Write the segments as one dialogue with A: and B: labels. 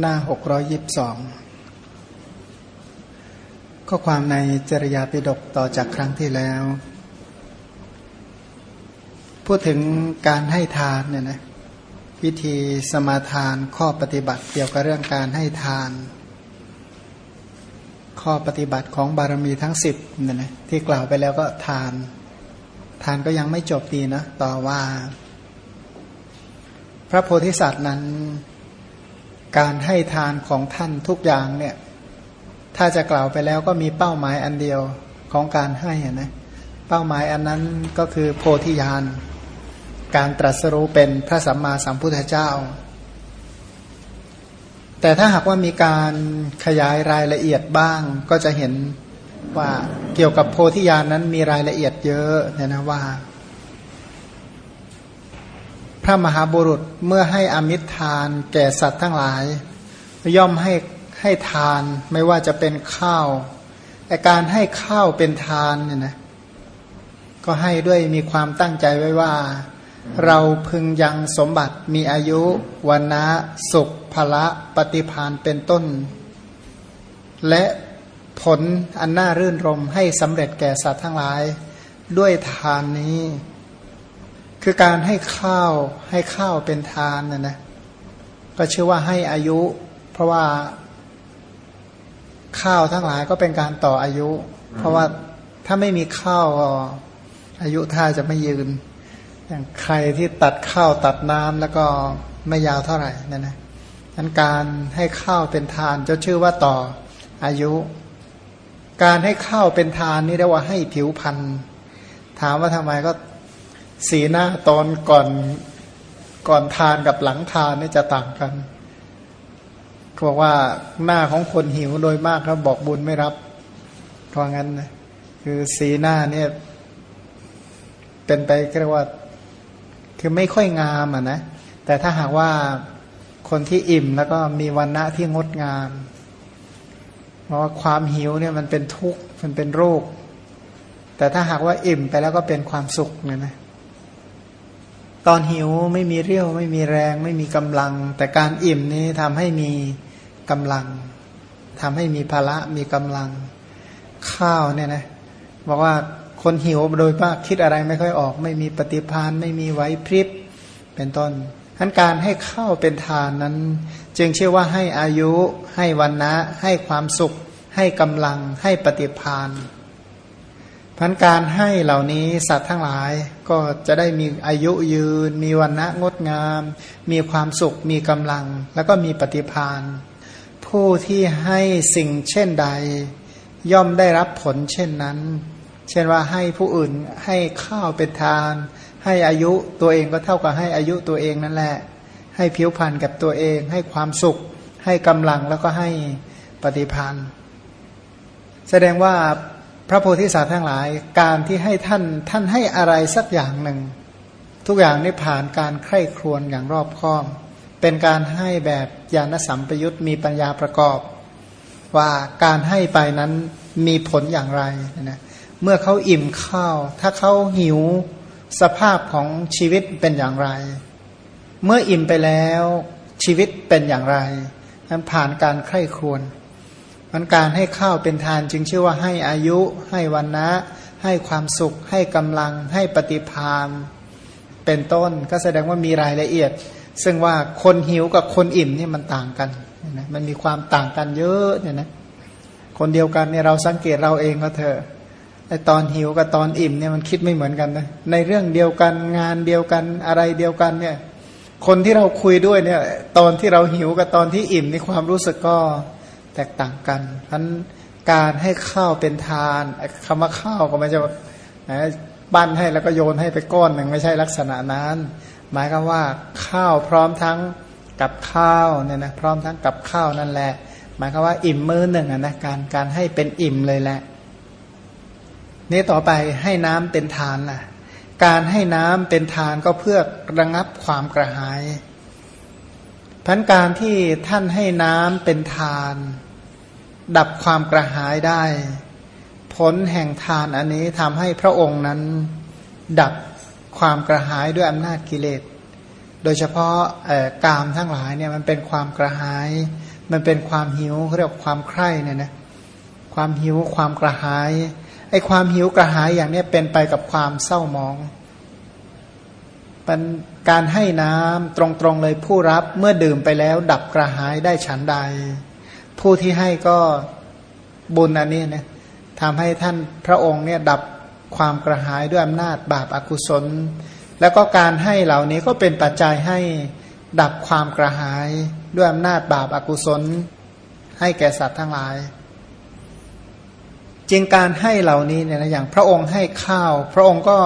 A: หน้าหกร้อยยิบสองข้อความในจริยาปิฎกต่อจากครั้งที่แล้ว พูดถึงการให้ทานเนี่ยนะวิธีสมาทานข้อปฏิบัติเกี่ยวกับเรื่องการให้ทาน ข้อปฏิบัติของบารมีทั้งสิบเนี่ยนะที่กล่าวไปแล้วก็ทาน ทานก็ยังไม่จบดีนะ ต่อว่า พระโพธิสัตว์นั้น การให้ทานของท่านทุกอย่างเนี่ย ถ้าจะกล่าวไปแล้วก็มีเป้าหมายอันเดียวของการให้นะเป้าหมายอันนั้นก็คือโพธิญาณการตรัสรู้เป็นพระสัมมาสัมพุทธเจ้า แต่ถ้าหากว่ามีการขยายรายละเอียดบ้าง ก็จะเห็นว่าเกี่ยวกับโพธิญาณนั้นมีรายละเอียดเยอะเนี่ยนะว่า พระมหาบุรุษเมื่อให้อมิตรทาน แก่สัตว์ทั้งหลาย ย่อมให้ให้ทานไม่ว่าจะเป็นข้าวแต่การให้ข้าวเป็นทานเนี่ยนะก็ให้ด้วยมีความตั้งใจไว้ว่า เราพึงยังสมบัติมีอายุวันนะสุขภละปฏิพานเป็นต้น และผลอันน่ารื่นรมให้สำเร็จแก่สัตว์ทั้งหลาย ด้วยทานนี้ คือการให้ข้าวให้ข้าวเป็นทานนะนะก็ชื่อว่าให้อายุ เพราะว่าข้าวทั้งหลายก็เป็นการต่ออายุ เพราะว่าถ้าไม่มีข้าวอายุท่าจะไม่ยืน อย่างใครที่ตัดข้าวตัดน้ำแล้วก็ไม่ยาวเท่าไหร่นั่นนะนั้นการให้ข้าวเป็นทานจะชื่อว่าต่ออายุ การให้ข้าวเป็นทานนี่เรียกว่าให้ผิวพันธ์ถามว่าทำไมก็ สีหน้าตอนก่อนก่อนทานกับหลังทานนี่จะต่างกันเขาบอกว่าหน้าของคนหิวโดยมากเขาบอกบุญไม่รับเพราะงั้นนะคือสีหน้าเนี่ย เป็นไปเรียกว่า คือไม่ค่อยงามอะนะแต่ถ้าหากว่าคนที่อิ่มแล้วก็มีวันณะที่งดงาม เพราะว่าความหิวเนี่ยมันเป็นทุกข์มันเป็นโรค แต่ถ้าหากว่าอิ่มไปแล้วก็เป็นความสุขเนี่ยนะ ตอนหิวไม่มีเรี่ยว ไม่มีแรง ไม่มีกำลัง แต่การอิ่มนี้ทำให้มีกำลังทำให้มีภาระมีกำลังข้าวเนี่ยนะบอกว่าคนหิวโดยมากคิดอะไรไม่ค่อยออก ไม่มีปฏิพานไม่มีไหวพริบเป็นต้นทั้นการให้ข้าวเป็นทานนั้น จึงเชื่อว่าให้อายุ ให้วันนะ ให้ความสุข ให้กำลัง ให้ปฏิพาน พันการให้เหล่านี้สัตว์ทั้งหลายก็จะได้มีอายุยืน มีวันณะงดงาม มีความสุข มีกำลัง แล้วก็มีปฏิพานผู้ที่ให้สิ่งเช่นใด ย่อมได้รับผลเช่นนั้น เช่นว่าให้ผู้อื่นให้ข้าวเป็นทาน ให้อายุตัวเองก็เท่ากับให้อายุตัวเองนั่นแหละ ให้ผิวพรรณกับตัวเอง ให้ความสุข ให้กำลังแล้วก็ให้ปฏิพันธ์แสดงว่า พระโพธิสัตว์ทั้งหลาย การที่ให้ท่านท่านให้อะไรสักอย่างหนึ่ง ทุกอย่างนี่ผ่านการใคร่ครวญอย่างรอบคอบ เป็นการให้แบบญาณสัมปยุตมีปัญญาประกอบ ว่าการให้ไปนั้นมีผลอย่างไรนะเมื่อเขาอิ่มข้าว ถ้าเขาหิวสภาพของชีวิตเป็นอย่างไร เมื่ออิ่มไปแล้วชีวิตเป็นอย่างไรนั้นผ่านการใคร่ครวญ มันการให้ข้าวเป็นทานจึงชื่อว่าให้อายุ ให้วันนะ ให้ความสุข ให้กำลัง ให้ปฏิพานเป็นต้น ก็แสดงว่ามีรายละเอียด ซึ่งว่าคนหิวกับคนอิ่มนี่มันต่างกันนะมันมีความต่างกันเยอะเนี่ยนะคนเดียวกันเนี่ยเราสังเกตเราเองก็เถอะไอตอนหิวกับตอนอิ่มเนี่ยมันคิดไม่เหมือนกันนะในเรื่องเดียวกันงานเดียวกันอะไรเดียวกันเนี่ย คนที่เราคุยด้วยเนี่ย ตอนที่เราหิวกับตอนที่อิ่มในความรู้สึกก็ แตกต่างกันทั้นการให้ข้าวเป็นทานคำว่าข้าวก็ไม่ใช่นะปั้นให้แล้วก็โยนให้ไปก้อนหนึ่งไม่ใช่ลักษณะนั้น หมายก็ว่าข้าวพร้อมทั้งกับข้าวเนี่ยนะพร้อมทั้งกับข้าวนั่นแหละ หมายก็ว่าอิ่มมือหนึ่งนะการการให้เป็นอิ่มเลยแหละ นี่ต่อไปให้น้ำเป็นทานล่ะการให้น้ำเป็นทานก็เพื่อระงับความกระหายพันการที่ท่านให้น้ำเป็นทาน ดับความกระหายได้ ผลแห่งทานอันนี้ทำให้พระองค์นั้น ดับความกระหายด้วยอำนาจกิเลส โดยเฉพาะกามทั้งหลายเนี่ยมันเป็นความกระหาย มันเป็นความหิวเรียกความใคร่เนี่ยนะความหิวความกระหายไอ้ความหิวกระหายอย่างนี้เป็นไปกับความเศร้ามองเป็นการให้น้ำตรงๆเลยผู้รับเมื่อดื่มไปแล้ว ดับกระหายได้ฉันใด ผู้ที่ให้ก็บุญอันนี้นะทำให้ท่านพระองค์เนี่ยดับความกระหายด้วยอำนาจบาปอากุศล แล้วก็การให้เหล่านี้ก็เป็นปัจจัยให้ดับความกระหายด้วยอำนาจบาปอากุศล ให้แก่สัตว์ทั้งหลายจริงการให้เหล่านี้เนี่ยนะอย่างพระองค์ให้ข้าว พระองค์ก็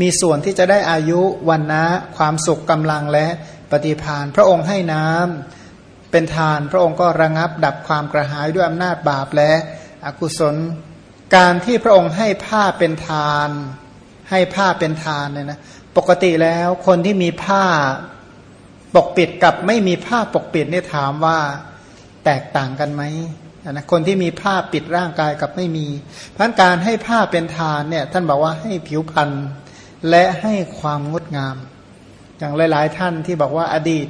A: มีส่วนที่จะได้อายุวันนะความสุขกำลังและปฏิพานพระองค์ให้น้ำ เป็นทาน พระองค์ก็ระงับดับความกระหายด้วยอำนาจบาปและอกุศล การที่พระองค์ให้ผ้าเป็นทาน ให้ผ้าเป็นทานเนี่ยนะปกติแล้วคนที่มีผ้าปกปิดกับไม่มีผ้าปกปิดเนี่ยถามว่าแตกต่างกันไหมนะคนที่มีผ้าปิดร่างกายกับไม่มีพันการให้ผ้าเป็นทานเนี่ยท่านบอกว่าให้ผิวพรรณและให้ความงดงาม อย่างหลาย ๆ ท่านที่บอกว่าอดีต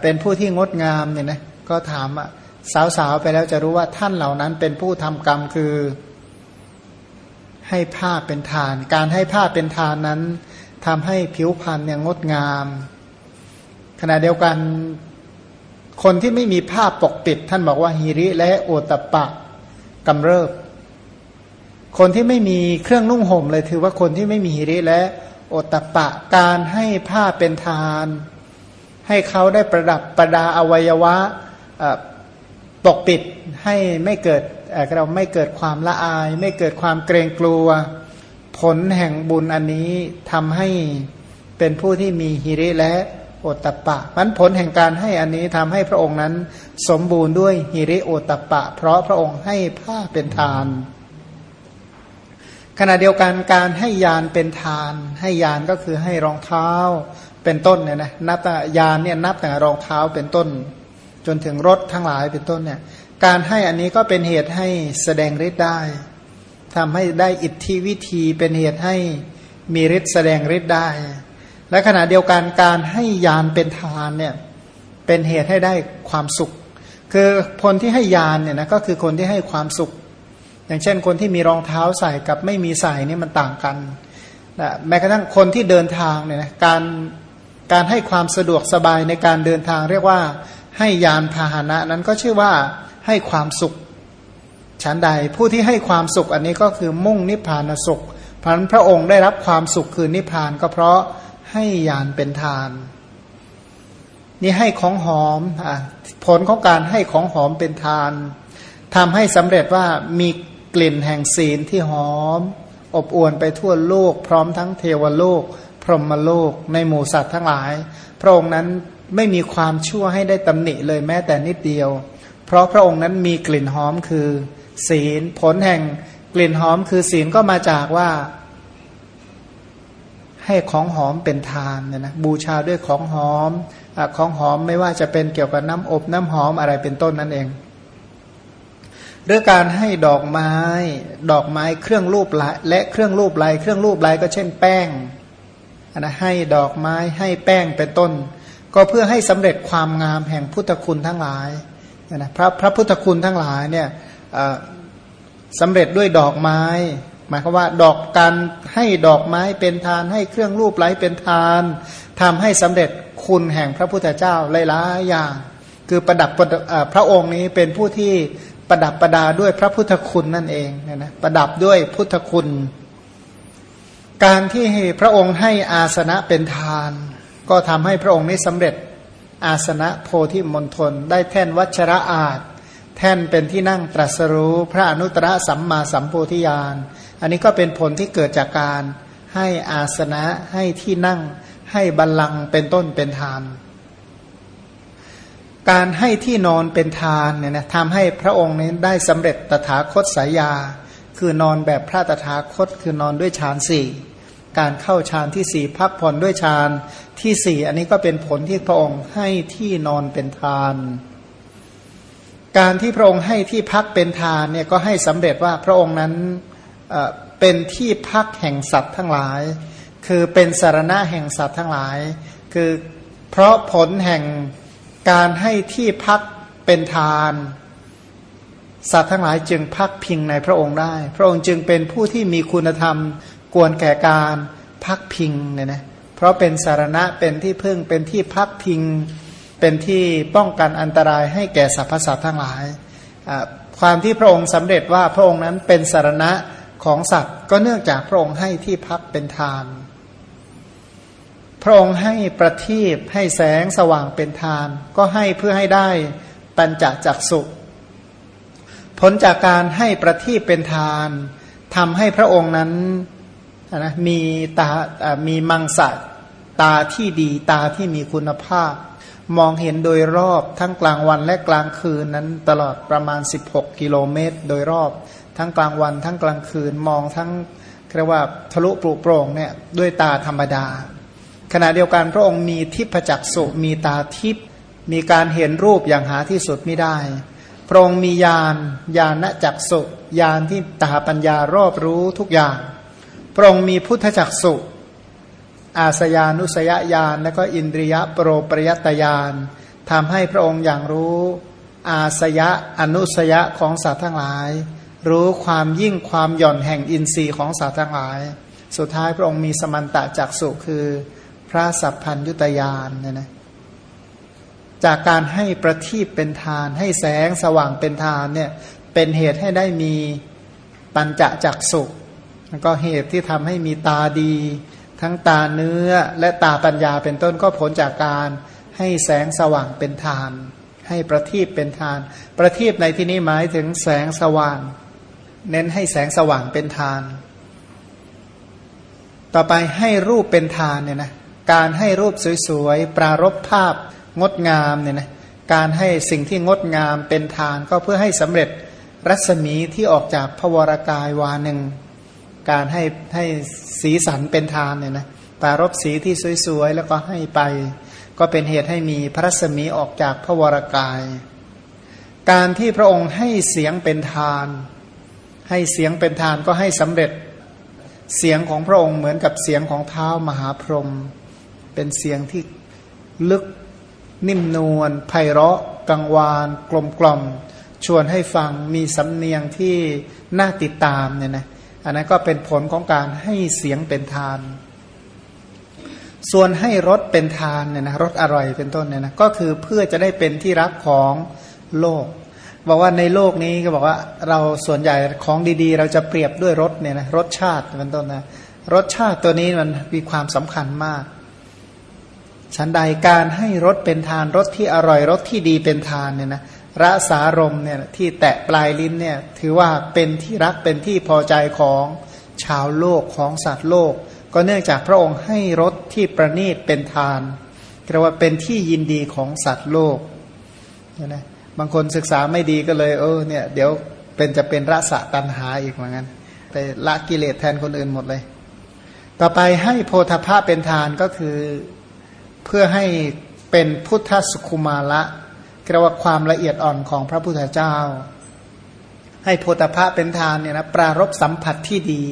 A: เป็นผู้ที่งดงามเนี่ยนะก็ถามสาวๆไปแล้วจะรู้ว่าท่านเหล่านั้นเป็นผู้ทำกรรมคือ ให้ผ้าเป็นทาน การให้ผ้าเป็นทานนั้นทำให้ผิวพรรณเนี่ยงดงาม ขณะเดียวกันคนที่ไม่มีผ้าปกปิด ท่านบอกว่าฮิริและโอตปะกำเริบ คนที่ไม่มีเครื่องนุ่งห่มเลยถือว่าคนที่ไม่มีฮิริและโอตปะ การให้ผ้าเป็นทาน ให้เขาได้ประดับประดาอวัยวะปกปิดให้ไม่เกิดเราไม่เกิดความละอาย ไม่เกิดความเกรงกลัว ผลแห่งบุญอันนี้ทำให้เป็นผู้ที่มีฮิริและโอตตะปะมันผลแห่งการให้อันนี้ทำให้พระองค์นั้น สมบูรณ์ด้วยฮิริโอตตะปะ เพราะพระองค์ให้ผ้าเป็นทาน ขณะเดียวกันการให้ยานเป็นทาน ให้ยานก็คือให้รองเท้า เป็นต้นเนี่ยนะนับยานเนี่ยนับแต่รองเท้าเป็นต้น จนถึงรถทั้งหลายเป็นต้นเนี่ยการให้อันนี้ก็เป็นเหตุให้แสดงฤทธิ์ได้ทำให้ได้อิทธิวิธีเป็นเหตุให้มีฤทธิ์แสดงฤทธิ์ได้ และขณะเดียวกันการให้ยานเป็นทานเนี่ยเป็นเหตุให้ได้ความสุข คือคนที่ให้ยานเนี่ยนะก็คือคนที่ให้ความสุข อย่างเช่นคนที่มีรองเท้าใส่กับไม่มีใส่นี่มันต่างกันนะแม้กระทั่งคนที่เดินทางเนี่ยนะการ การให้ความสะดวกสบายในการเดินทางเรียกว่า ให้ยานพาหนะนั้นก็ชื่อว่าให้ความสุขฉันใดผู้ที่ให้ความสุขอันนี้ก็คือมุ่งนิพพานสุขพันพระองค์ได้รับความสุขคือนิพพานก็เพราะให้ยานเป็นทาน นี่ให้ของหอมอผลของการให้ของหอมเป็นทานทำให้สำเร็จว่ามีกลิ่นแห่งศีลที่หอม อบอวลไปทั่วโลก พร้อมทั้งเทวโลก พรหมโลกในหมู่สัตว์ทั้งหลาย พระองค์นั้นไม่มีความชั่วให้ได้ตำหนิเลยแม้แต่นิดเดียว เพราะพระองค์นั้นมีกลิ่นหอมคือ ศีลผลแห่งกลิ่นหอมคือศีลก็มาจากว่า ให้ของหอมเป็นทานเนี่ยนะบูชาด้วยของหอมอของหอมไม่ว่าจะเป็นเกี่ยวกับน้ำอบน้ำหอมอะไรเป็นต้นนั่นเองเรื่องการให้ดอกไม้ ดอกไม้เครื่องรูปลายและเครื่องรูปลายเครื่องรูปลายก็เช่นแป้ง นะให้ดอกไม้ให้แป้งเป็นต้น ก็เพื่อให้สำเร็จความงามแห่งพุทธคุณทั้งหลายนะพระพระพุทธคุณทั้งหลายเนี่ยสำเร็จด้วยดอกไม้ หมายความว่าดอกการให้ดอกไม้เป็นทาน ให้เครื่องรูปไหลเป็นทานทำให้สำเร็จคุณแห่งพระพุทธเจ้าหลายๆอย่าง คือประดับพระองค์นี้เป็นผู้ที่ประดับประดาด้วยพระพุทธคุณนั่นเองนะนะประดับด้วยพุทธคุณ การที่พระองค์ให้อาสนะเป็นทาน ก็ทำให้พระองค์นี้สำเร็จอาสนะโพธิมณฑลได้แท่นวัชระอาจแท่นเป็นที่นั่งตรัสรู้พระอนุตตรสัมมาสัมโพธิญาณอันนี้ก็เป็นผลที่เกิดจากการให้อาสนะให้ที่นั่ง ให้บัลลังก์เป็นต้นเป็นทาน การให้ที่นอนเป็นทานเนี่ยนะทำให้พระองค์นี้ได้สำเร็จตถาคตสายา คือนอนแบบพระตถาคตคือนอนด้วยฌานสี่ การเข้าฌานที่สี่พักผ่อนด้วยฌานที่สี่อันนี้ก็เป็นผลที่พระองค์ให้ที่นอนเป็นทาน การที่พระองค์ให้ที่พักเป็นทานเนี่ยก็ให้สำเร็จว่าพระองค์นั้นเป็นที่พักแห่งสัตว์ทั้งหลาย คือเป็นสารณะแห่งสัตว์ทั้งหลาย คือเพราะผลแห่งการให้ที่พักเป็นทานสัตว์ทั้งหลายจึงพักพิงในพระองค์ได้ พระองค์จึงเป็นผู้ที่มีคุณธรรม กวนแก่การพักพิงเนี่ยนะเพราะเป็นสารณะเป็นที่พึ่งเป็นที่พักพิง เป็นที่ป้องกันอันตรายให้แก่สรรพสัตว์ทั้งหลาย ความที่พระองค์สำเร็จว่าพระองค์นั้นเป็นสารณะของสัตว์ ก็เนื่องจากพระองค์ให้ที่พักเป็นทาน พระองค์ให้ประทีปให้แสงสว่างเป็นทาน ก็ให้เพื่อให้ได้ปัญจจักสุผลจากการให้ประทีปเป็นทานทำให้พระองค์นั้น นะมีตามีมังสะตาที่ดีตาที่มีคุณภาพ มองเห็นโดยรอบทั้งกลางวันและกลางคืนนั้นตลอดประมาณ 16 กิโลเมตร โดยรอบ ทั้งกลางวันทั้งกลางคืนมองทั้งเรียกว่าทะลุปลุโปร่งเนี่ยด้วยตาธรรมดา ขณะเดียวกันพระองค์มีทิพจักสุมีตาทิพมีการเห็นรูปอย่างหาที่สุดไม่ได้ พระองค์มีญาณญาณจักสุญาณที่ตาปัญญารอบรู้ทุกอย่าง พระองค์มีพุทธจักสุอาสยานุสยญาณและก็อินทรียะโปรปริยตญาณทำให้พระองค์อย่างรู้ อาสยะอนุสยะของสัตว์ทั้งหลาย รู้ความยิ่งความหย่อนแห่งอินทรีย์ของสัตว์ทั้งหลาย สุดท้ายพระองค์มีสมันตะจักสุคือพระสัพพัญยุตยานเนี่ยนะจากการให้ประทีปเป็นทาน ให้แสงสว่างเป็นทานเนี่ยเป็นเหตุให้ได้มีปัญจจักสุ แล้วก็เหตุที่ทำให้มีตาดี ทั้งตาเนื้อและตาปัญญาเป็นต้นก็ผลจากการให้แสงสว่างเป็นทาน ให้ประทีปเป็นทาน ประทีปในที่นี้หมายถึงแสงสว่าง เน้นให้แสงสว่างเป็นทาน ต่อไปให้รูปเป็นทานเนี่ยนะการให้รูปสวยๆ ปรารบภาพงดงามเนี่ยนะการให้สิ่งที่งดงามเป็นทานก็เพื่อให้สำเร็จรัศมีที่ออกจากพวรากายวาหนึ่ง การให้ให้สีสันเป็นทานเนี่ยนะปารบสีที่สวยๆ แล้วก็ให้ไป ก็เป็นเหตุให้มีพระสมีออกจากพระวรากาย การที่พระองค์ให้เสียงเป็นทาน ให้เสียงเป็นทานก็ให้สำเร็จเสียงของพระองค์เหมือนกับเสียงของเท้ามหาพรหมเป็นเสียงที่ลึกนิ่มนวลไพเราะกังวานกลมกล่อมชวนให้ฟังมีสำเนียงที่น่าติดตามเนี่ยนะ อันนั้นก็เป็นผลของการให้เสียงเป็นทาน ส่วนให้รสเป็นทานเนี่ยนะรสอร่อยเป็นต้นเนี่ยนะก็คือเพื่อจะได้เป็นที่รักของโลก บอกว่าในโลกนี้ก็บอกว่าเราส่วนใหญ่ของดีๆ เราจะเปรียบด้วยรสเนี่ยนะรสชาติเป็นต้นนะรสชาติตัวนี้มันมีความสำคัญมากฉันใดการให้รสเป็นทานรสที่อร่อยรสที่ดีเป็นทานเนี่ยนะ ระสารมเนี่ยที่แตะปลายลิ้นเนี่ยถือว่าเป็นที่รักเป็นที่พอใจของชาวโลกของสัตว์โลก ก็เนื่องจากพระองค์ให้รสที่ประณีตเป็นทานเรียกว่าเป็นที่ยินดีของสัตว์โลกนะบางคนศึกษาไม่ดีก็เลยเออเนี่ยเดี๋ยวเป็นจะเป็นระสะตันหาอีกเหมือนกันไปละกิเลสแทนคนอื่นหมดเลย ต่อไปให้โพธภาพเป็นทานก็คือเพื่อให้เป็นพุทธสุขุมาละ เรียกว่าความละเอียดอ่อนของพระพุทธเจ้า ให้โพธพะเป็นทานเนี่ยนะปรารบสัมผัสที่ดี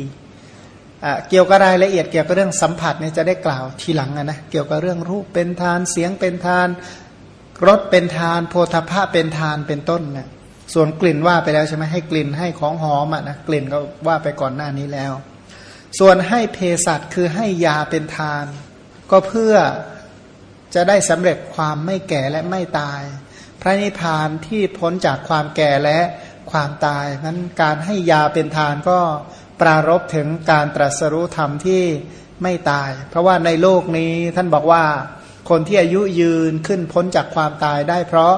A: เกี่ยวกับรายละเอียดเกี่ยวกับเรื่องสัมผัสเนี่ยจะได้กล่าวทีหลังนะเกี่ยวกับเรื่องรูปเป็นทานเสียงเป็นทานรสเป็นทาน โพธพะเป็นทานเป็นต้นนะส่วนกลิ่นว่าไปแล้วใช่ไหมให้กลิ่นให้ของหอมอะนะกลิ่นก็ว่าไปก่อนหน้านี้แล้ว ส่วนให้เภสัชคือให้ยาเป็นทาน ก็เพื่อจะได้สำเร็จความไม่แก่และไม่ตาย พระนิพพานที่พ้นจากความแก่และความตายนั้นการให้ยาเป็นทานก็ปรารบถึงการตรัสรู้ธรรมที่ไม่ตาย เพราะว่าในโลกนี้ท่านบอกว่าคนที่อายุยืนขึ้นพ้นจากความตายได้เพราะ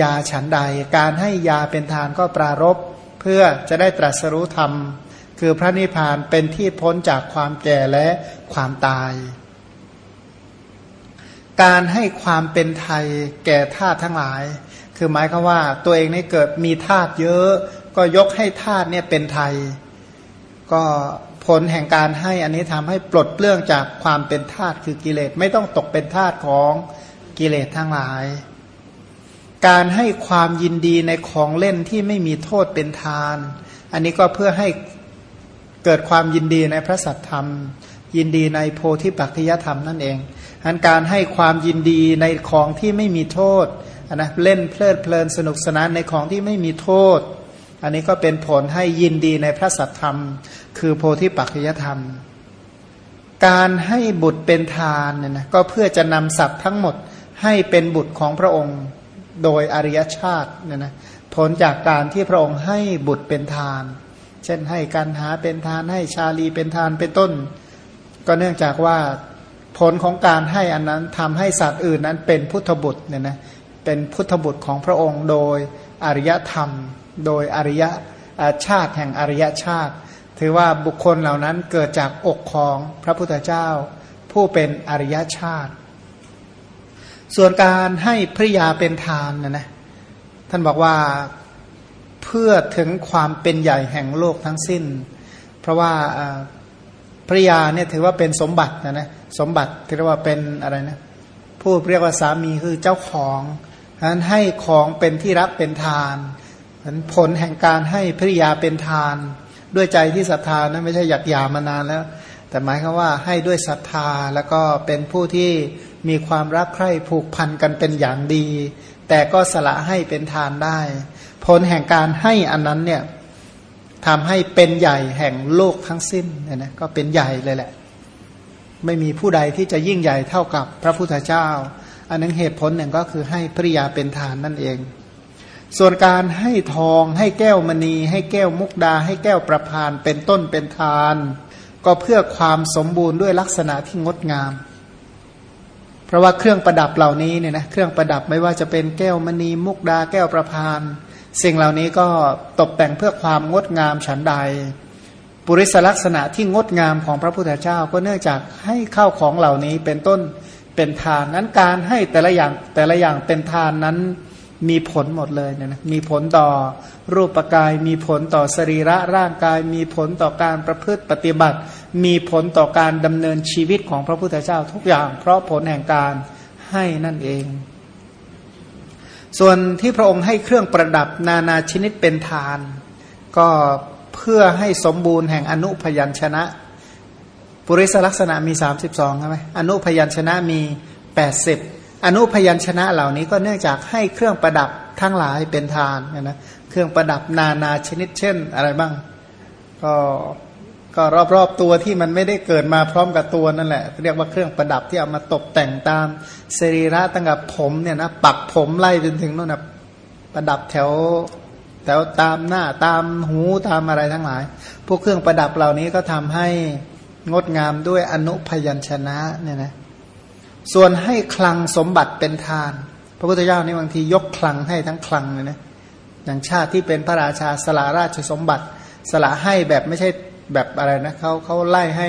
A: ยาฉันใด การให้ยาเป็นทานก็ปรารบเพื่อจะได้ตรัสรู้ธรรม คือพระนิพพานเป็นที่พ้นจากความแก่และความตาย การให้ความเป็นไทยแก่ทาตทั้งหลาย คือหมายคือว่าตัวเองนี่เกิดมีทาตเยอะ ก็ยกให้ทาตเนี่ยเป็นไทย ก็ผลแห่งการให้อันนี้ทำให้ปลดเปลื้องจากความเป็นทาตคือกิเลสไม่ต้องตกเป็นทาตของกิเลสทั้งหลาย การให้ความยินดีในของเล่นที่ไม่มีโทษเป็นทาน อันนี้ก็เพื่อให้เกิดความยินดีในพระสัทธรรม ยินดีในโพธิปัจจยธรรมนั่นเอง อันการให้ความยินดีในของที่ไม่มีโทษนะเล่นเพลิดเพลินสนุกสนานในของที่ไม่มีโทษ อันนี้ก็เป็นผลให้ยินดีในพระสัทธรรม คือโพธิปัจจยธรรม การให้บุตรเป็นทานเนี่ยนะก็เพื่อจะนำสัตว์ทั้งหมดให้เป็นบุตรของพระองค์โดยอริยชาติเนี่ยนะผลจากการที่พระองค์ให้บุตรเป็นทาน เช่นให้การหาเป็นทานให้ชาลีเป็นทานเป็นต้น ก็เนื่องจากว่า ผลของการให้อันนั้นทำให้สัตว์อื่นนั้นเป็นพุทธบุตรเนี่ยนะเป็นพุทธบุตรของพระองค์โดยอริยธรรม โดยอริยชาติแห่งอริยชาติ ถือว่าบุคคลเหล่านั้นเกิดจากอกของพระพุทธเจ้า ผู้เป็นอริยชาติ ส่วนการให้ภริยาเป็นทานนะนะท่านบอกว่าเพื่อถึงความเป็นใหญ่แห่งโลกทั้งสิ้น เพราะว่า ภรยาเนี่ยถือว่าเป็นสมบัตินะนะสมบัติที่เรียกว่าเป็นอะไรนะผู้เรียกว่าสามีคือเจ้าของนั้นให้ของเป็นที่รักเป็นทานผลแห่งการให้ภริยาเป็นทาน ด้วยใจที่ศรัทธานะไม่ใช่หยักยามานานแล้ว แต่หมายคือว่าให้ด้วยศรัทธาแล้วก็เป็นผู้ที่มีความรักใคร่ผูกพันกันเป็นอย่างดี แต่ก็สละให้เป็นทานได้ ผลแห่งการให้อันนั้นเนี่ย ทำให้เป็นใหญ่แห่งโลกทั้งสิ้นนี่ยนะก็เป็นใหญ่เลยแหละ ไม่มีผู้ใดที่จะยิ่งใหญ่เท่ากับพระพุทธเจ้า อันนึงเหตุผลหนึ่งก็คือให้ภริยาเป็นทานนั่นเอง ส่วนการให้ทองให้แก้วมณี ให้แก้วมุกดา ให้แก้วประพานเป็นต้นเป็นทาน ก็เพื่อความสมบูรณ์ด้วยลักษณะที่งดงาม เพราะว่าเครื่องประดับเหล่านี้เนี่ยนะเครื่องประดับไม่ว่าจะเป็นแก้วมณีมุกดาแก้วประพาน สิ่งเหล่านี้ก็ตกแต่งเพื่อความงดงามฉันใด ปุริสลักษณะที่งดงามของพระพุทธเจ้าก็เนื่องจากให้ข้าวของเหล่านี้เป็นต้นเป็นทานนั้นการให้แต่ละอย่างแต่ละอย่างเป็นทานนั้นมีผลหมดเลยเนี่ยนะมีผลต่อรูปกาย มีผลต่อสรีระร่างกาย มีผลต่อการประพฤติปฏิบัติ มีผลต่อการดำเนินชีวิตของพระพุทธเจ้าทุกอย่าง เพราะผลแห่งการให้นั่นเอง ส่วนที่พระองค์ให้เครื่องประดับนานาชนิดเป็นทาน ก็เพื่อให้สมบูรณ์แห่งอนุพยัญชนะ ปุริสลักษณะมี 32ใช่ไหมอนุพยัญชนะมี 80 อนุพยัญชนะเหล่านี้ก็เนื่องจากให้เครื่องประดับทั้งหลายเป็นทานนะเครื่องประดับนานาชนิดเช่นอะไรบ้าง ก็ ก็รอบๆตัวที่มันไม่ได้เกิดมาพร้อมกับตัวนั่นแหละ เรียกว่าเครื่องประดับที่เอามาตกแต่งตามสรีระตั้งแต่ผมเนี่ยนะปักผมไล่จนถึงนู่นนะประดับแถวแถวตามหน้าตามหูตามอะไรทั้งหลาย พวกเครื่องประดับเหล่านี้ก็ทำให้งดงามด้วยอนุพยัญชนะเนี่ยนะส่วนให้คลังสมบัติเป็นทาน พระพุทธเจ้านี่บางทียกคลังให้ทั้งคลังเลยนะอย่างชาติที่เป็นพระราชาสละราชสมบัติ สละให้แบบไม่ใช่ แบบอะไรนะเขาเขาไล่ให้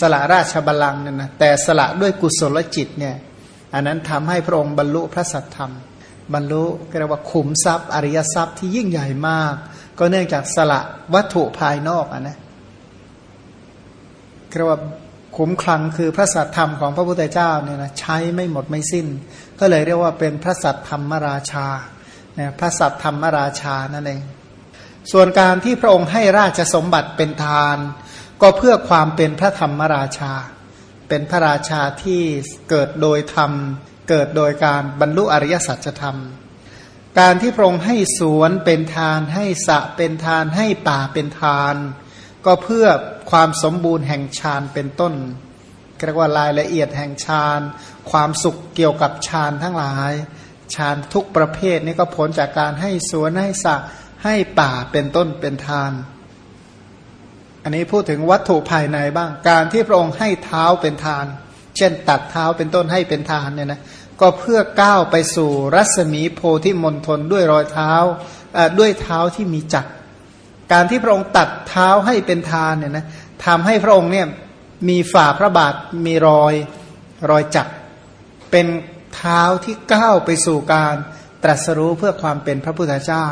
A: สละราชบัลลังก์เนี่ยนะแต่สละด้วยกุศลจิตเนี่ยอันนั้นทำให้พระองค์บรรลุพระสัทธรรม บรรลุเรียกว่าขุมทรัพย์ อริยทรัพย์ที่ยิ่งใหญ่มาก ก็เนื่องจากสละวัตถุภายนอกอะนะเรียกว่าขุมคลังคือพระสัทธรรมของพระพุทธเจ้าเนี่ยนะใช้ไม่หมดไม่สิ้น ก็เลยเรียกว่าเป็นพระสัทธรรมราชาเนี่ยพระสัทธรรมราชานั่นเอง ส่วนการที่พระองค์ให้ราชสมบัติเป็นทาน ก็เพื่อความเป็นพระธรรมราชา เป็นพระราชาที่เกิดโดยธรรม เกิดโดยการบรรลุอริยสัจธรรม การที่พระองค์ให้สวนเป็นทาน ให้สะเป็นทาน ให้ป่าเป็นทาน ก็เพื่อความสมบูรณ์แห่งฌานเป็นต้นเรียกว่ารายละเอียดแห่งฌานความสุขเกี่ยวกับฌานทั้งหลายฌานทุกประเภทนี้ก็ผลจากการให้สวนให้สะ ให้ป่าเป็นต้นเป็นทาน อันนี้พูดถึงวัตถุภายในบ้าง การที่พระองค์ให้เท้าเป็นทาน เช่นตัดเท้าเป็นต้นให้เป็นทานเนี่ยนะ ก็เพื่อก้าวไปสู่รัศมีโพธิมณฑลด้วยรอยเท้าด้วยเท้าที่มีจักร การที่พระองค์ตัดเท้าให้เป็นทานเนี่ยนะทำให้พระองค์เนี่ยมีฝ่าพระบาทมีรอยรอยจักร เป็นเท้าที่ก้าวไปสู่การตรัสรู้เพื่อความเป็นพระพุทธเจ้า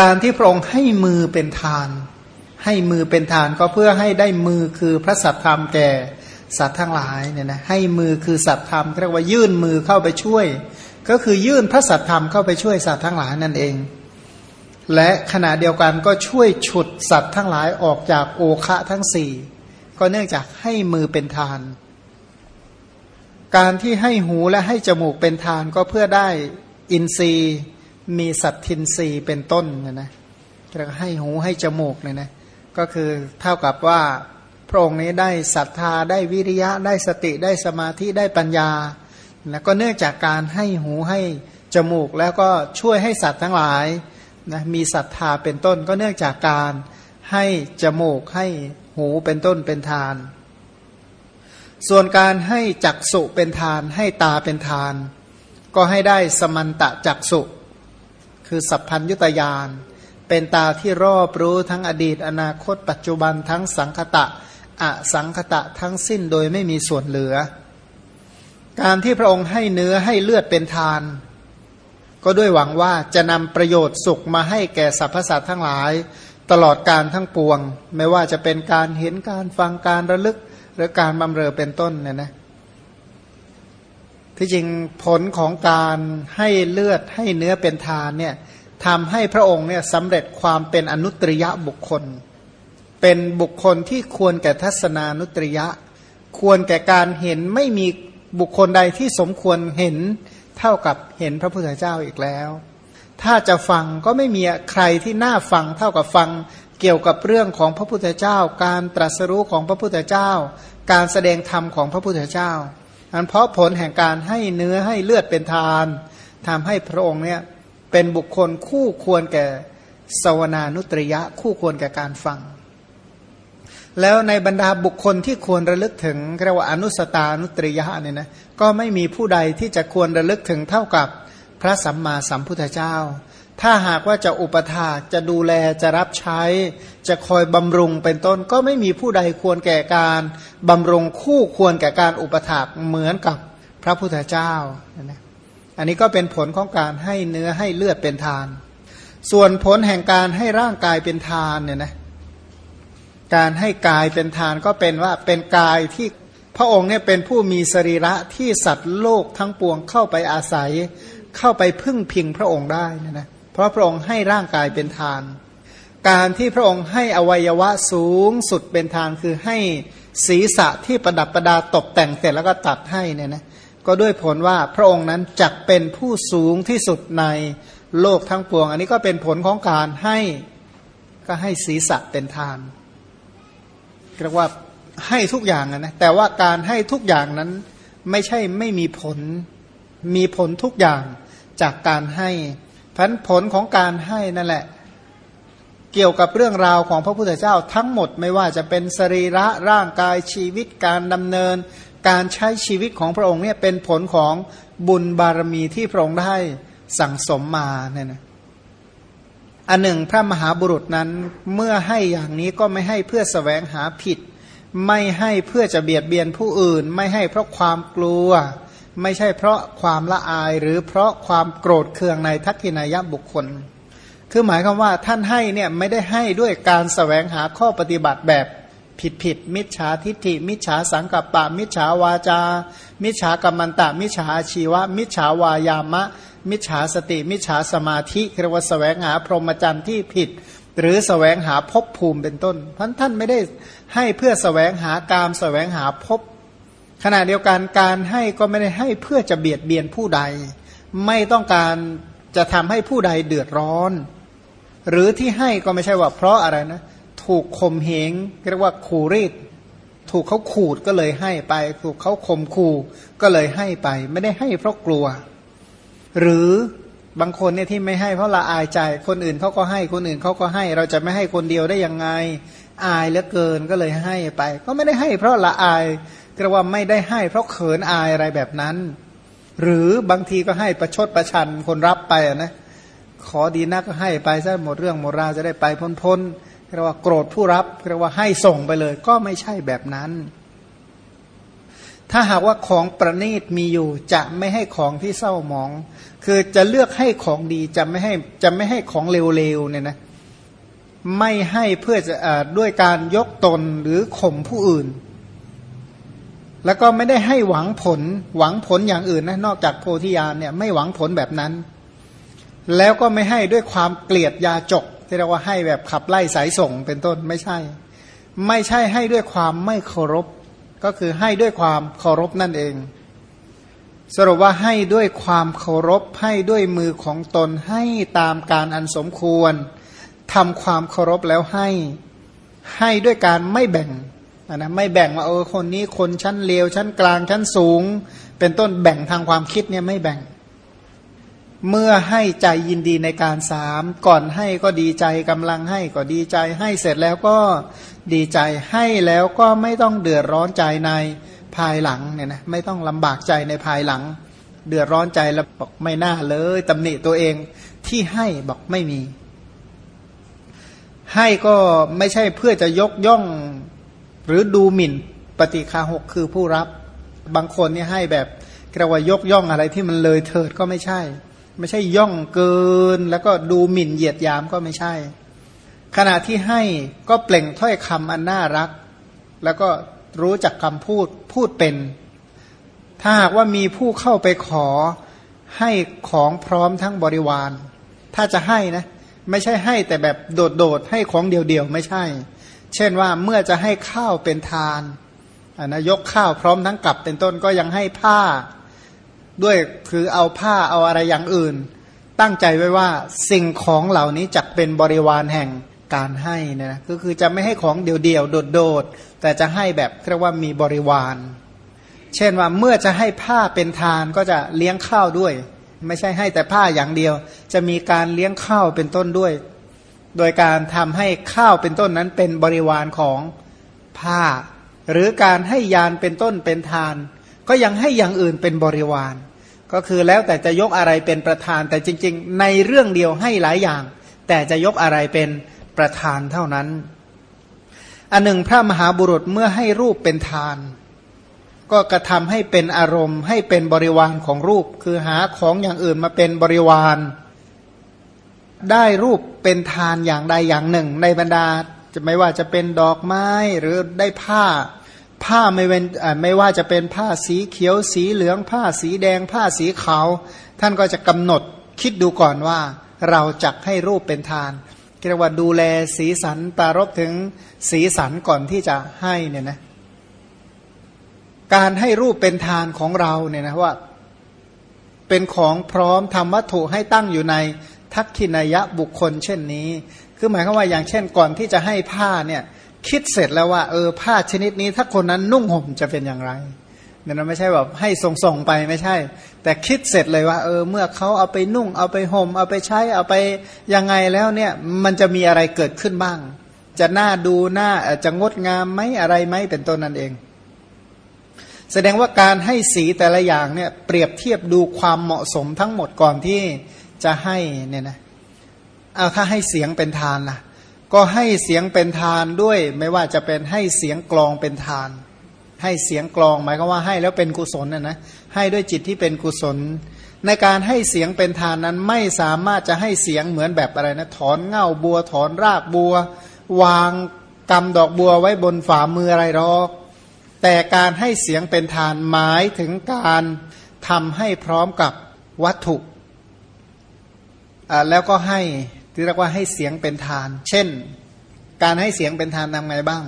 A: การที่พระองค์ให้มือเป็นทาน ให้มือเป็นทานก็เพื่อให้ได้มือคือพระสัตธรรมแก่สัตว์ทั้งหลายเนี่ยนะให้มือคือสัตธรรมเรียกว่ายื่นมือเข้าไปช่วย ก็คือยื่นพระสัตธรรมเข้าไปช่วยสัตว์ทั้งหลายนั่นเอง และขณะเดียวกันก็ช่วยฉุดสัตว์ทั้งหลายออกจากโอคะทั้งสี่ก็เนื่องจากให้มือเป็นทาน การที่ให้หูและให้จมูกเป็นทานก็เพื่อได้อินทรีย์ มีสัตทินรีเป็นต้นนะนะแล้วให้หูให้จมูกเนี่ยนะก็คือเท่ากับว่าพระองค์นี้ได้ศรัทธาได้วิริยะ ได้สติได้สมาธิได้ปัญญาแล้วก็เนื่องจากการให้หูให้จมูก แล้วก็ช่วยให้สัตว์ทั้งหลายนะมีศรัทธาเป็นต้น ก็เนื่องจากการให้จมูกให้หูเป็นต้นเป็นทาน ส่วนการให้จักสุเป็นทาน ให้ตาเป็นทาน ก็ให้ได้สมันตะจักสุ คือสัพพัญยุตยานเป็นตาที่รอบรู้ทั้งอดีต อนาคต ปัจจุบันทั้งสังคตะอสังคตะทั้งสิ้นโดยไม่มีส่วนเหลือ การที่พระองค์ให้เนื้อให้เลือดเป็นทาน ก็ด้วยหวังว่าจะนำประโยชน์สุขมาให้แก่สรรพสัตว์ทั้งหลาย ตลอดการทั้งปวง ไม่ว่าจะเป็นการเห็นการฟังการระลึก หรือการบำเรอเป็นต้นเนี่ยนะ ที่จริงผลของการให้เลือดให้เนื้อเป็นทานเนี่ยทำให้พระองค์เนี่ยสำเร็จความเป็นอนุตริยะบุคคล เป็นบุคคลที่ควรแก่ทัศนานุตริยะ ควรแก่การเห็นไม่มีบุคคลใดที่สมควรเห็นเท่ากับเห็นพระพุทธเจ้าอีกแล้ว ถ้าจะฟังก็ไม่มีใครที่น่าฟังเท่ากับฟังเกี่ยวกับเรื่องของพระพุทธเจ้า การตรัสรู้ของพระพุทธเจ้า การแสดงธรรมของพระพุทธเจ้า อันเพราะผลแห่งการให้เนื้อให้เลือดเป็นทานทำให้พระองค์เนี่ยเป็นบุคคลคู่ควรแก่สวนานุตริยะ คู่ควรแก่การฟัง แล้วในบรรดาบุคคลที่ควรระลึกถึงเรียกว่าอนุสตานุตริยะเนี่ยนะก็ไม่มีผู้ใดที่จะควรระลึกถึงเท่ากับพระสัมมาสัมพุทธเจ้า ถ้าหากว่าจะอุปถาจะดูแลจะรับใช้ จะคอยบำรุงเป็นต้นก็ไม่มีผู้ใดควรแก่การบำรุงคู่ควรแก่การอุปถากเหมือนกับพระพุทธเจ้านะอันนี้ก็เป็นผลของการให้เนื้อให้เลือดเป็นทาน ส่วนผลแห่งการให้ร่างกายเป็นทานเนี่ยนะการให้กายเป็นทานก็เป็นว่าเป็นกายที่พระองค์เนี่ยเป็นผู้มีสรีระที่สัตว์โลกทั้งปวงเข้าไปอาศัย เข้าไปพึ่งพิงพระองค์ได้นะนะ เพราะพระองค์ให้ร่างกายเป็นทาน การที่พระองค์ให้อวัยวะสูงสุดเป็นทานคือให้ศีรษะที่ประดับประดาตกแต่งเสร็จแล้วก็ตัดให้เนี่ยนะก็ด้วยผลว่าพระองค์นั้นจักเป็นผู้สูงที่สุดในโลกทั้งปวง อันนี้ก็เป็นผลของการให้ก็ให้ศีรษะเป็นทานเรียกว่าให้ทุกอย่างนะแต่ว่าการให้ทุกอย่างนั้นไม่ใช่ไม่มีผลมีผลทุกอย่างจากการให้ พันผลของการให้นั่นแหละ เกี่ยวกับเรื่องราวของพระพุทธเจ้าทั้งหมดไม่ว่าจะเป็นสรีระร่างกายชีวิตการดำเนิน การใช้ชีวิตของพระองค์เนี่ยเป็นผลของบุญบารมีที่พระองค์ได้สั่งสมมาเนี่ยนะอันหนึ่งพระมหาบุรุษนั้นเมื่อให้อย่างนี้ก็ไม่ให้เพื่อสแสวงหาผิด ไม่ให้เพื่อจะเบียดเบียนผู้อื่น ไม่ให้เพราะความกลัว ไม่ใช่เพราะความละอายหรือเพราะความโกรธเคืองในทักษิณายบุคคล คือหมายความว่าท่านให้เนี่ยไม่ได้ให้ด้วยการสแสวงหาข้อปฏิบัติแบบผิดผิดมิจฉาทิฏฐิ มิจฉาสังกัปปะ มิจฉาวาจา มิจฉากรรมันตะ มิจฉาชีวะ มิจฉาวายามะ มิจฉาสติ มิจฉาสมาธิเรียกว่าสแสวงหาพรหมจรรย์ที่ผิด หรือสแสวงหาภพภูมิเป็นต้นท่านท่านไม่ได้ให้เพื่อสแสวงหากามสแสวงหาภพ ขณะเดียวกันการให้ก็ไม่ได้ให้เพื่อจะเบียดเบียนผู้ใด ไม่ต้องการจะทำให้ผู้ใดเดือดร้อน หรือที่ให้ก็ไม่ใช่ว่าเพราะอะไรนะ ถูกข่มเหงเรียกว่าขู่รีดถูกเขาขูดก็เลยให้ไป ถูกเขาข่มขู่ก็เลยให้ไป ไม่ได้ให้เพราะกลัว หรือบางคนเนี่ยที่ไม่ให้เพราะละอายใจ คนอื่นเขาก็ให้คนอื่นเขาก็ให้ เราจะไม่ให้คนเดียวได้ยังไง อายเหลือเกินก็เลยให้ไป ก็ไม่ได้ให้เพราะละอาย เรียกว่าไม่ได้ให้เพราะเขินอายอะไรแบบนั้น หรือบางทีก็ให้ประชดประชันคนรับไปนะขอดีนักก็ให้ไปซะหมดเรื่องหมดราวจะได้ไปพ้นๆเรียกว่าโกรธผู้รับเรียกว่าให้ส่งไปเลย ก็ไม่ใช่แบบนั้น ถ้าหากว่าของประณีตมีอยู่จะไม่ให้ของที่เศร้าหมอง คือจะเลือกให้ของดีจะไม่ให้จะไม่ให้ของเร็วๆเนี่ยนะไม่ให้เพื่อจะด้วยการยกตนหรือข่มผู้อื่น แล้วก็ไม่ได้ให้หวังผลหวังผลอย่างอื่นนะนอกจากโพธิญาณเนี่ยไม่หวังผลแบบนั้น แล้วก็ไม่ให้ด้วยความเกลียดยาจกที่เรียกว่าให้แบบขับไล่สายส่งเป็นต้นไม่ใช่ ไม่ใช่ให้ด้วยความไม่เคารพ ก็คือให้ด้วยความเคารพนั่นเอง สรุปว่าให้ด้วยความเคารพให้ด้วยมือของตนให้ตามการอันสมควรทำความเคารพแล้วให้ ให้ด้วยการไม่แบ่ง นะไม่แบ่งว่าเออคนนี้คนชั้นเลวชั้นกลางชั้นสูง เป็นต้นแบ่งทางความคิดเนี่ยไม่แบ่ง เมื่อให้ใจยินดีในการสามก่อนให้ก็ดีใจกำลังให้ก็ดีใจให้เสร็จแล้วก็ดีใจให้แล้วก็ไม่ต้องเดือดร้อนใจในภายหลังเนี่ยนะไม่ต้องลำบากใจในภายหลัง เดือดร้อนใจแล้วบอกไม่น่าเลยตำหนิตัวเองที่ให้บอกไม่มี ให้ก็ไม่ใช่เพื่อจะยกย่อง หรือดูหมิ่นปฏิคาหกคือผู้รับบางคนนี่ให้แบบกระวายกย่องอะไรที่มันเลยเถิดก็ไม่ใช่ ไม่ใช่ย่องเกิน แล้วก็ดูหมิ่นเหยียดยามก็ไม่ใช่ ขณะที่ให้ก็เปล่งถ้อยคำอันน่ารัก แล้วก็รู้จักคำพูดพูดเป็น ถ้าหากว่ามีผู้เข้าไปขอให้ของพร้อมทั้งบริวาร ถ้าจะให้นะ ไม่ใช่ให้แต่แบบโดดๆให้ของเดียวๆไม่ใช่ เช่นว่าเมื่อจะให้ข้าวเป็นทานนะยกข้าวพร้อมทั้งกลับเป็นต้นก็ยังให้ผ้าด้วยคือเอาผ้าเอาอะไรอย่างอื่น ตั้งใจไว้ว่าสิ่งของเหล่านี้จะเป็นบริวารแห่งการให้นะก็คือจะไม่ให้ของเดี่ยวๆโดดๆแต่จะให้แบบเรียกว่ามีบริวาร เช่นว่าเมื่อจะให้ผ้าเป็นทานก็จะเลี้ยงข้าวด้วย ไม่ใช่ให้แต่ผ้าอย่างเดียว จะมีการเลี้ยงข้าวเป็นต้นด้วย โดยการทำให้ข้าวเป็นต้นนั้นเป็นบริวารของผ้า หรือการให้ยานเป็นต้นเป็นทาน ก็ยังให้อย่างอื่นเป็นบริวาร ก็คือแล้วแต่จะยกอะไรเป็นประธาน แต่จริง ๆ ในเรื่องเดียวให้หลายอย่าง แต่จะยกอะไรเป็นประธานเท่านั้น อันหนึ่งพระมหาบุรุษเมื่อให้รูปเป็นทาน ก็กระทำให้เป็นอารมณ์ ให้เป็นบริวารของรูป คือหาของอย่างอื่นมาเป็นบริวาร ได้รูปเป็นทานอย่างใดอย่างหนึ่ง ในบรรดาจะไม่ว่าจะเป็นดอกไม้หรือได้ผ้า ผ้าไม่เป็นไม่ว่าจะเป็นผ้าสีเขียวสีเหลือง ผ้าสีแดง ผ้าสีขาว ท่านก็จะกำหนดคิดดูก่อนว่า เราจักให้รูปเป็นทานเรียกว่าดูแลสีสันปรารบถึงสีสันก่อนที่จะให้เนี่ยนะการให้รูปเป็นทานของเราเนี่ยนะว่า เป็นของพร้อมทำวัตถุให้ตั้งอยู่ใน ทักขินายะบุคคลเช่นนี้ คือหมายความว่าอย่างเช่นก่อนที่จะให้ผ้าเนี่ยคิดเสร็จแล้วว่าเออผ้าชนิดนี้ถ้าคนนั้นนุ่งห่มจะเป็นอย่างไรเนี่ยไม่ใช่แบบให้ส่งๆไปไม่ใช่ แต่คิดเสร็จเลยว่า เออ เมื่อเขาเอาไปนุ่ง เอาไปห่ม เอาไปใช้เอาไปยังไงแล้วเนี่ยมันจะมีอะไรเกิดขึ้นบ้าง จะน่าดูน่าจะงดงามไหมอะไรไหมเป็นต้นนั่นเอง แสดงว่าการให้สีแต่ละอย่างเนี่ยเปรียบเทียบดูความเหมาะสมทั้งหมดก่อนที่ จะให้เนี่ยนะเอาถ้าให้เสียงเป็นทานนะก็ให้เสียงเป็นทานด้วย ไม่ว่าจะเป็นให้เสียงกลองเป็นทาน ให้เสียงกลองหมายก็ว่าให้แล้วเป็นกุศลนะนะให้ด้วยจิตที่เป็นกุศล ในการให้เสียงเป็นทานนั้นไม่สามารถจะให้เสียงเหมือนแบบอะไรนะถอนเง่าบัวถอนรากบัว วางกำดอกบัวไว้บนฝ่ามืออะไรหรอกแต่การให้เสียงเป็นทานหมายถึงการทำให้พร้อมกับวัตถุ แล้วก็ให้ที่เรียกว่าให้เสียงเป็นทาน เช่น การให้เสียงเป็นทานทำไงบ้าง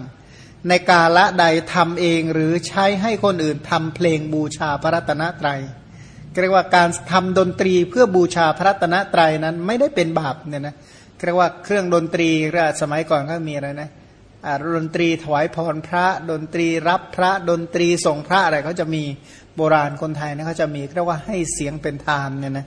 A: ในกาละใดทำเองหรือใช้ให้คนอื่นทำเพลงบูชาพระรัตนตรยัยเรียกว่าการทำดนตรีเพื่อบูชาพระรัตนตรัยนั้นไม่ได้เป็นบาปเนี่ยนะเรียกว่าเครื่องดนตรีสมัยก่อนก็มีอะไรนะดนตรีถวายพรพระดนตรีรับพระดนตรีส่งพระอะไรเขาจะมีโบราณคนไทยนะเขาจะมีเรียกว่าให้เสียงเป็นทานเนี่ยนะ